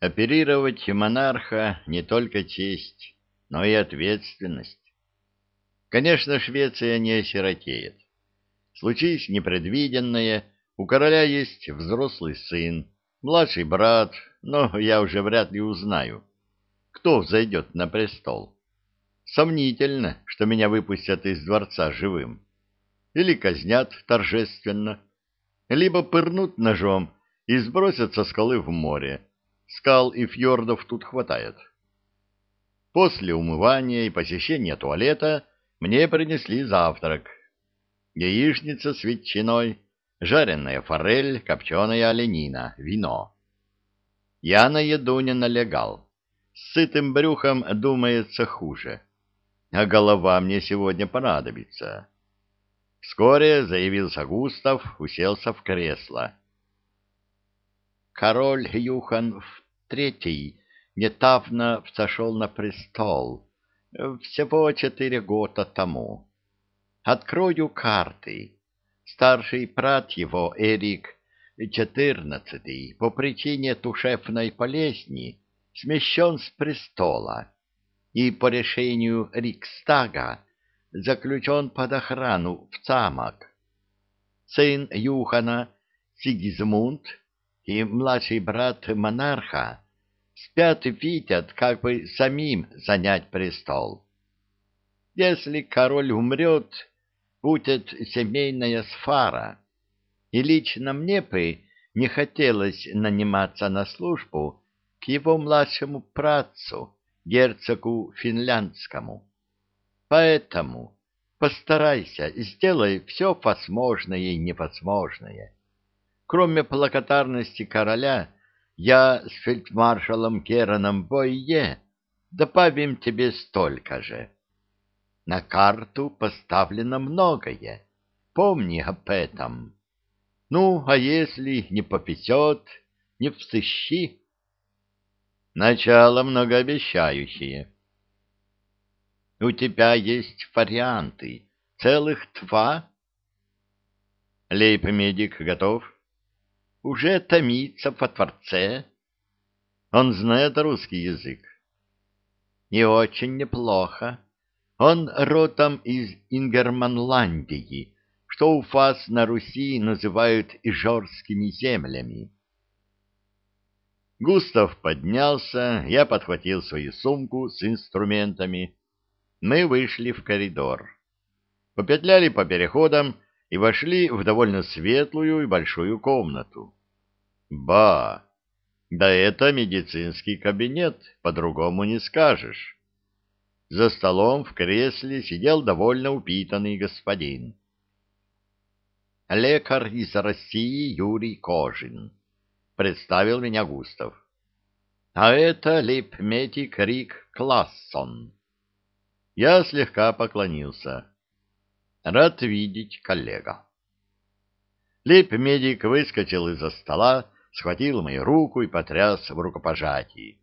Оперировать монарха не только честь, но и ответственность. Конечно, Швеция не осиротеет. Случись непредвиденное, у короля есть взрослый сын, младший брат, но я уже вряд ли узнаю, кто взойдет на престол. Сомнительно, что меня выпустят из дворца живым. Или казнят торжественно, либо пырнут ножом и сбросят со скалы в море. Скал и фьордов тут хватает. После умывания и посещения туалета мне принесли завтрак. Яичница с ветчиной, жареная форель, копченая оленина, вино. Я на еду не налегал. С сытым брюхом думается хуже. А голова мне сегодня понадобится. Вскоре заявился Густав, уселся в кресло. Король Юхан III недавно взошел на престол, всего четыре года тому. Открою карты. Старший брат его, Эрик, четырнадцатый, по причине тушевной болезни, смещен с престола и по решению Рикстага заключен под охрану в замок. Сын Юхана, Сигизмунд и младший брат монарха спят и видят, как бы самим занять престол. Если король умрет, будет семейная сфара, и лично мне бы не хотелось наниматься на службу к его младшему працу, герцогу финляндскому. Поэтому постарайся, сделай все возможное и невозможное. Кроме благодарности короля, я с фельдмаршалом Кераном Бойе добавим тебе столько же. На карту поставлено многое. Помни об этом. Ну, а если не попесет, не всыщи. Начало многообещающее. У тебя есть варианты, целых два. Лейб-медик готов? Уже томится во Творце. Он знает русский язык. Не очень неплохо. Он родом из Ингерманландии, что у вас на Руси называют Ижорскими землями. Густав поднялся, я подхватил свою сумку с инструментами. Мы вышли в коридор. Попетляли по переходам, и вошли в довольно светлую и большую комнату. Ба! Да это медицинский кабинет, по-другому не скажешь. За столом в кресле сидел довольно упитанный господин. Лекарь из России Юрий Кожин. Представил меня Густав. А это лейб-медик Рик Классон. Я слегка поклонился. Рад видеть, коллега. Лейб-медик выскочил из-за стола, схватил мою руку и потряс в рукопожатии.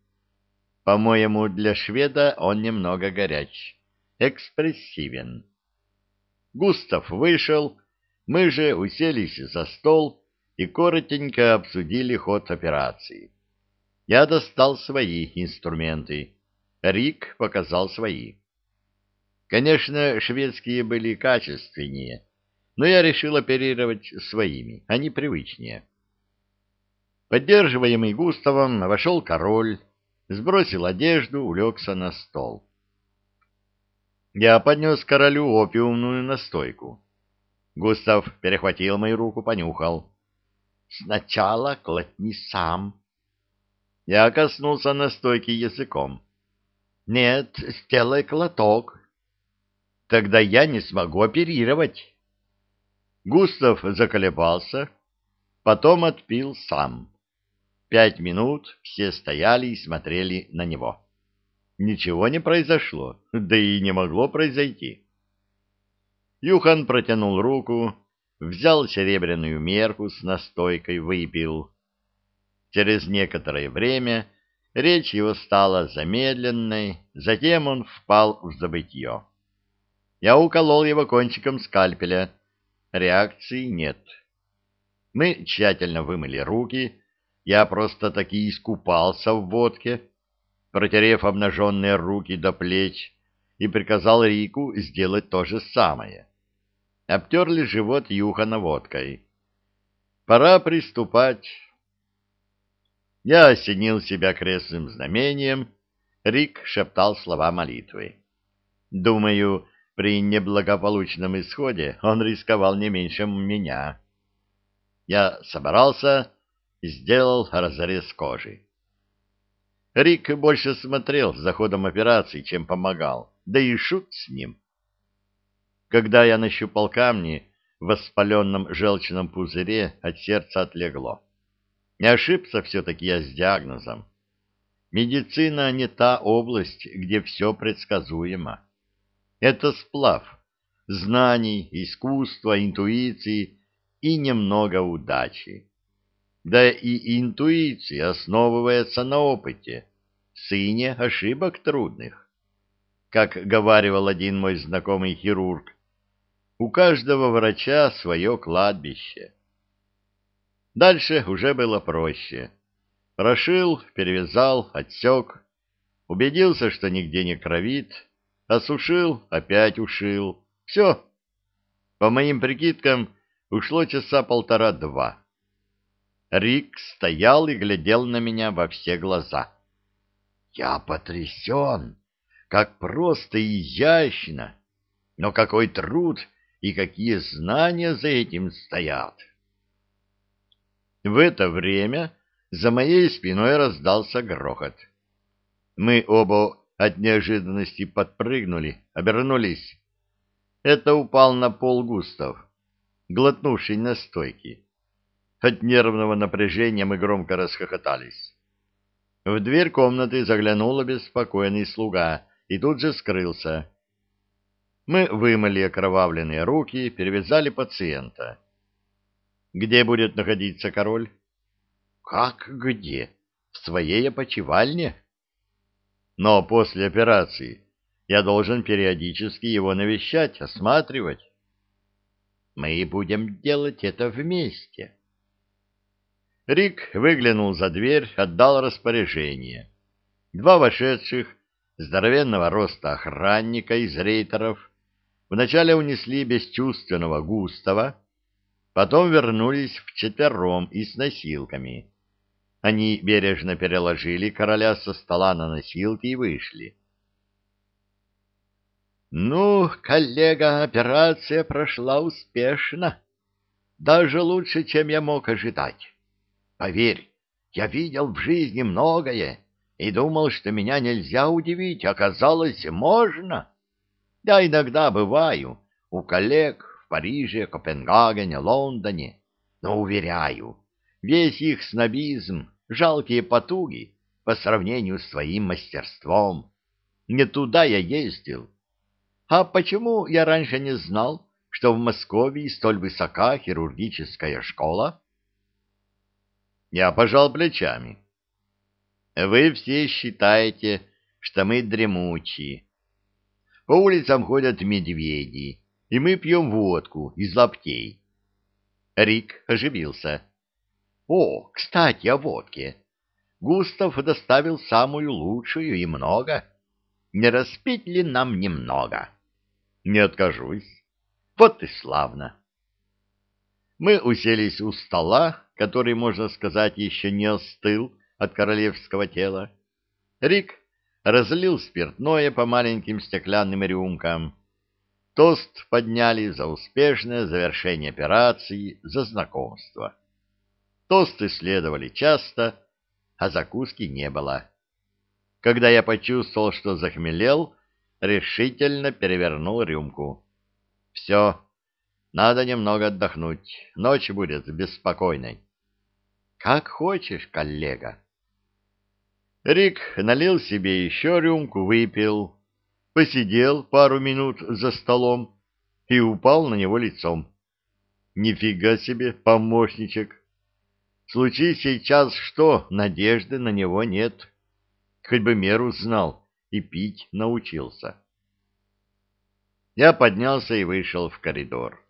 По-моему, для шведа он немного горяч, экспрессивен. Густав вышел, мы же уселись за стол и коротенько обсудили ход операции. Я достал свои инструменты, Рик показал свои. Конечно, шведские были качественнее, но я решил оперировать своими, они привычнее. Поддерживаемый Густавом вошел король, сбросил одежду, улегся на стол. Я поднес королю опиумную настойку. Густав перехватил мою руку, понюхал. «Сначала клотни сам». Я коснулся настойки языком. «Нет, сделай глоток, Тогда я не смогу оперировать. Густав заколебался, потом отпил сам. Пять минут все стояли и смотрели на него. Ничего не произошло, да и не могло произойти. Юхан протянул руку, взял серебряную мерку с настойкой, выпил. Через некоторое время речь его стала замедленной, затем он впал в забытье. Я уколол его кончиком скальпеля. Реакции нет. Мы тщательно вымыли руки. я просто-таки искупался в водке, протерев обнаженные руки до плеч, и приказал Рику сделать то же самое. Обтерли живот Юхана водкой. Пора приступать. Я осенил себя крестным знамением, Рик шептал слова молитвы. Думаю, при неблагополучном исходе он рисковал не меньше меня. Я собрался сделал разрез кожи. Рик больше смотрел за ходом операции, чем помогал, да и шут с ним. Когда я нащупал камни в воспаленном желчном пузыре, от сердца отлегло. Не ошибся все-таки я с диагнозом. Медицина не та область, где все предсказуемо. Это сплав знаний, искусства, интуиции и немного удачи. Да и интуиция основывается на опыте, сыне ошибок трудных. Как говаривал один мой знакомый хирург, у каждого врача свое кладбище. Дальше уже было проще. Прошил, перевязал, отсек, убедился, что нигде не кровит, осушил, опять ушил. Все. По моим прикидкам, ушло часа полтора-два. Рик стоял и глядел на меня во все глаза. Я потрясен, как просто и изящно, но какой труд и какие знания за этим стоят. В это время за моей спиной раздался грохот. Мы оба от неожиданности подпрыгнули, обернулись. Это упал на пол Густав, глотнувший настойки. От нервного напряжения мы громко расхохотались. В дверь комнаты заглянул обеспокоенный слуга и тут же скрылся. Мы вымыли окровавленные руки, перевязали пациента. Где будет находиться король? Как где? В своей опочивальне? Но после операции я должен периодически его навещать, осматривать. Мы будем делать это вместе. Рик выглянул за дверь, отдал распоряжение. Два вошедших, здоровенного роста охранника из рейтеров, вначале унесли бесчувственного Густава, потом вернулись вчетвером и с носилками. Они бережно переложили короля со стола на носилки и вышли. «Ну, коллега, операция прошла успешно. Даже лучше, чем я мог ожидать. Поверь, я видел в жизни многое и думал, что меня нельзя удивить. Оказалось, можно. Я иногда бываю у коллег в Париже, Копенгагене, Лондоне, но, уверяю, весь их снобизм, жалкие потуги по сравнению с своим мастерством. Не туда я ездил. А почему я раньше не знал, что в Москве столь высока хирургическая школа? Я пожал плечами. Вы все считаете, что мы дремучие. По улицам ходят медведи, и мы пьем водку из лаптей. Рик оживился. О, кстати, о водке. Густав доставил самую лучшую и много. Не распить ли нам немного? Не откажусь. Вот и славно. Мы уселись у стола, который, можно сказать, еще не остыл от королевского тела. Рик разлил спиртное по маленьким стеклянным рюмкам. Тост подняли за успешное завершение операции, за знакомство. Тосты следовали часто, а закуски не было. Когда я почувствовал, что захмелел, решительно перевернул рюмку. Все, надо немного отдохнуть, ночь будет беспокойной. Как хочешь, коллега. Рик налил себе еще рюмку, выпил, посидел пару минут за столом и упал на него лицом. Нифига себе, помощничек! Случись сейчас что, надежды на него нет. Хоть бы меру знал и пить научился. Я поднялся и вышел в коридор.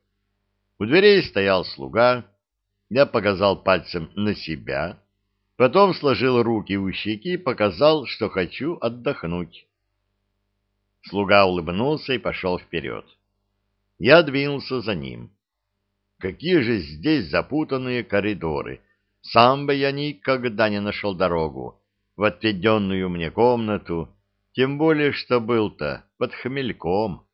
У дверей стоял слуга. Я показал пальцем на себя. Потом сложил руки у щеки и показал, что хочу отдохнуть. Слуга улыбнулся и пошел вперед. Я двинулся за ним. Какие же здесь запутанные коридоры! Сам бы я никогда не нашел дорогу в отведенную мне комнату, тем более, что был-то под хмельком.